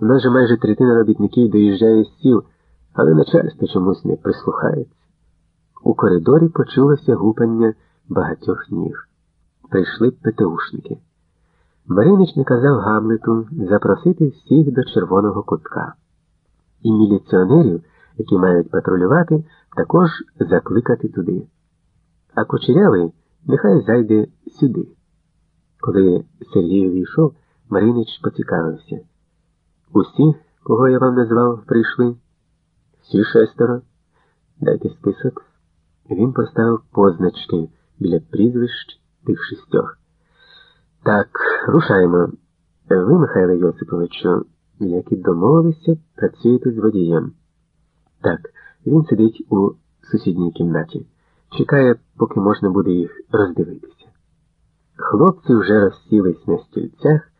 У нас же майже третина робітників доїжджає з сіл, але начальство чомусь не прислухається. У коридорі почулося гупання багатьох ніг. Прийшли ПТУшники. Маринич наказав Гамлету запросити всіх до червоного кутка. І міліціонерів, які мають патрулювати, також закликати туди. А кучерявий нехай зайде сюди. Коли Сергій увійшов, Маринич поцікавився. Усі, кого я вам назвав, прийшли? Всі шестеро. Дайте список. Він поставив позначки біля прізвищ тих шістьох. Так, рушаємо. Ви, Михайло Йосиповичу, як і домовилися, працюєте з водієм. Так, він сидить у сусідній кімнаті. Чекає, поки можна буде їх роздивитися. Хлопці вже розсілись на стільцях,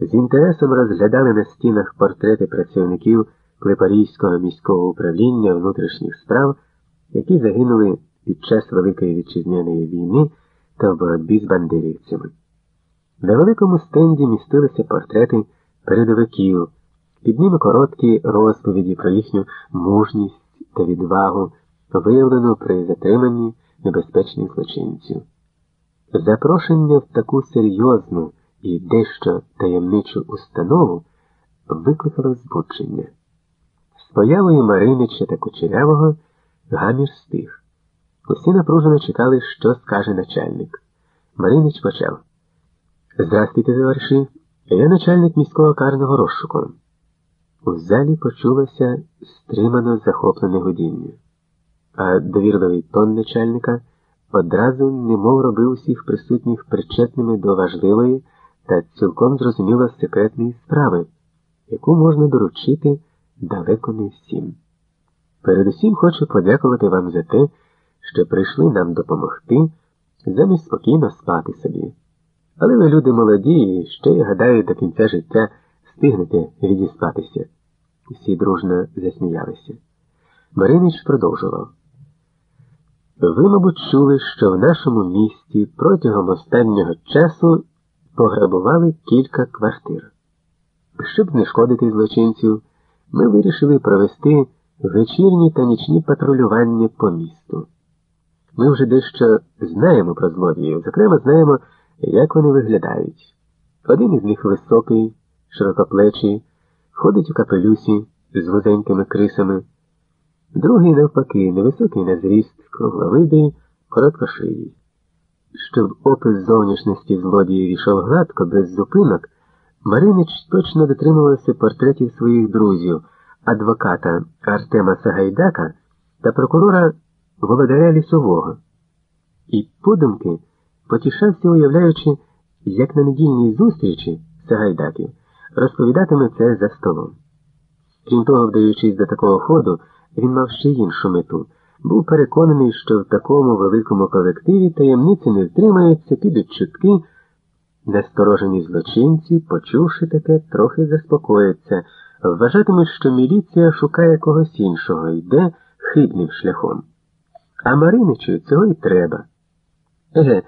з інтересом розглядали на стінах портрети працівників Клепарійського міського управління внутрішніх справ, які загинули під час Великої вітчизняної війни та в боротьбі з бандерівцями. На великому стенді містилися портрети передовиків, під ними короткі розповіді про їхню мужність та відвагу, виявлену при затриманні небезпечних злочинців. Запрошення в таку серйозну і дещо таємничу установу викликало збудження. З появою Маринича та Кучерявого гамір стих. Усі напружено чекали, що скаже начальник. Маринич почав. Здрастуйте, товариші. Я начальник міського карного розшуку. У залі почулося стримано захоплене гудіння, а довірливий тон начальника одразу немов робив усіх присутніх причетними до важливої та цілком зрозуміло секретної справи, яку можна доручити далеко не всім. Передусім хочу подякувати вам за те, що прийшли нам допомогти, замість спокійно спати собі. Але ви люди молоді і ще, я гадаю, до кінця життя встигнете відіспатися. Всі дружно засміялися. Маринич продовжував. Ви, мабуть, чули, що в нашому місті протягом останнього часу пограбували кілька квартир. Щоб не шкодити злочинців, ми вирішили провести вечірні та нічні патрулювання по місту. Ми вже дещо знаємо про злодіїв, зокрема, знаємо, як вони виглядають. Один із них високий, широкоплечий, ходить у капелюсі з вузенькими крисами, другий, навпаки, невисокий на зріст, кругловидий, короткошиїй. Щоб опис зовнішності злодіїв йшов гладко, без зупинок, Маринич точно дотримувався портретів своїх друзів, адвоката Артема Сагайдака та прокурора Володаря Лісового. І подумки потішався, уявляючи, як на недільній зустрічі Сагайдаків розповідатиме це за столом. Крім того, вдаючись до такого ходу, він мав ще іншу мету. Був переконаний, що в такому великому колективі таємниці не втримаються, підуть чутки. Насторожені злочинці, почувши таке, трохи заспокояться, вважатимуть, що міліція шукає когось іншого, йде хибним шляхом. А Мариничу цього й треба. Еге,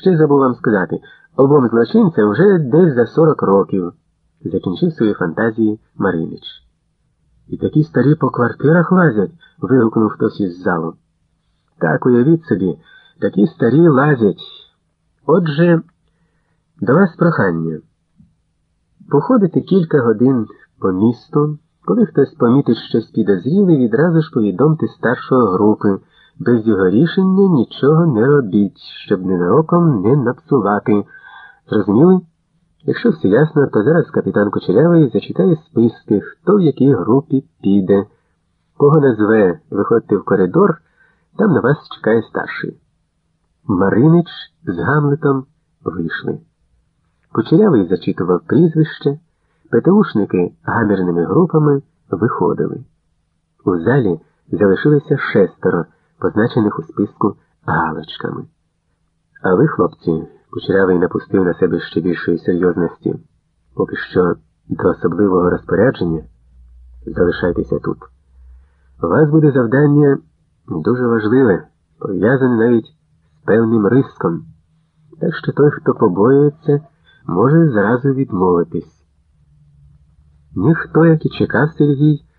ще забув вам сказати, обом злочинцям вже десь за сорок років, закінчив свої фантазії Маринич. І такі старі по квартирах лазять, вигукнув хтось із залу. Так, уявіть собі, такі старі лазять. Отже, до вас прохання. Походити кілька годин по місту, коли хтось помітить щось підозріле, відразу ж повідомте старшого групи. Без його рішення нічого не робіть, щоб ненароком не напсувати. Зрозуміли? Якщо все ясно, то зараз капітан Кучерявий зачитає списки, хто в якій групі піде. Кого назве, виходьте в коридор, там на вас чекає старший. Маринич з Гамлетом вийшли. Кучерявий зачитував прізвище, ПТУшники гамірними групами виходили. У залі залишилося шестеро, позначених у списку галочками. А ви, хлопці, Кучерявий напустив на себе ще більшої серйозності. Поки що до особливого розпорядження залишайтеся тут. У вас буде завдання дуже важливе, пов'язане навіть з певним риском. Так що той, хто побоюється, може зразу відмовитись. Ніхто, як і чекав Сергій,